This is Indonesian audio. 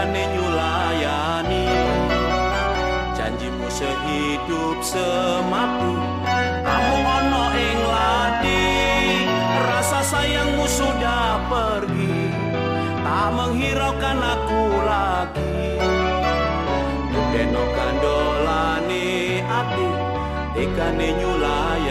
layani nyulayani. Janjimu sehidup semampu. Kamu ono ing lati. Rasa sayangmu sudah pergi. Tak menghiraukan aku lagi. Deno kandolani ati ikan nyulayani.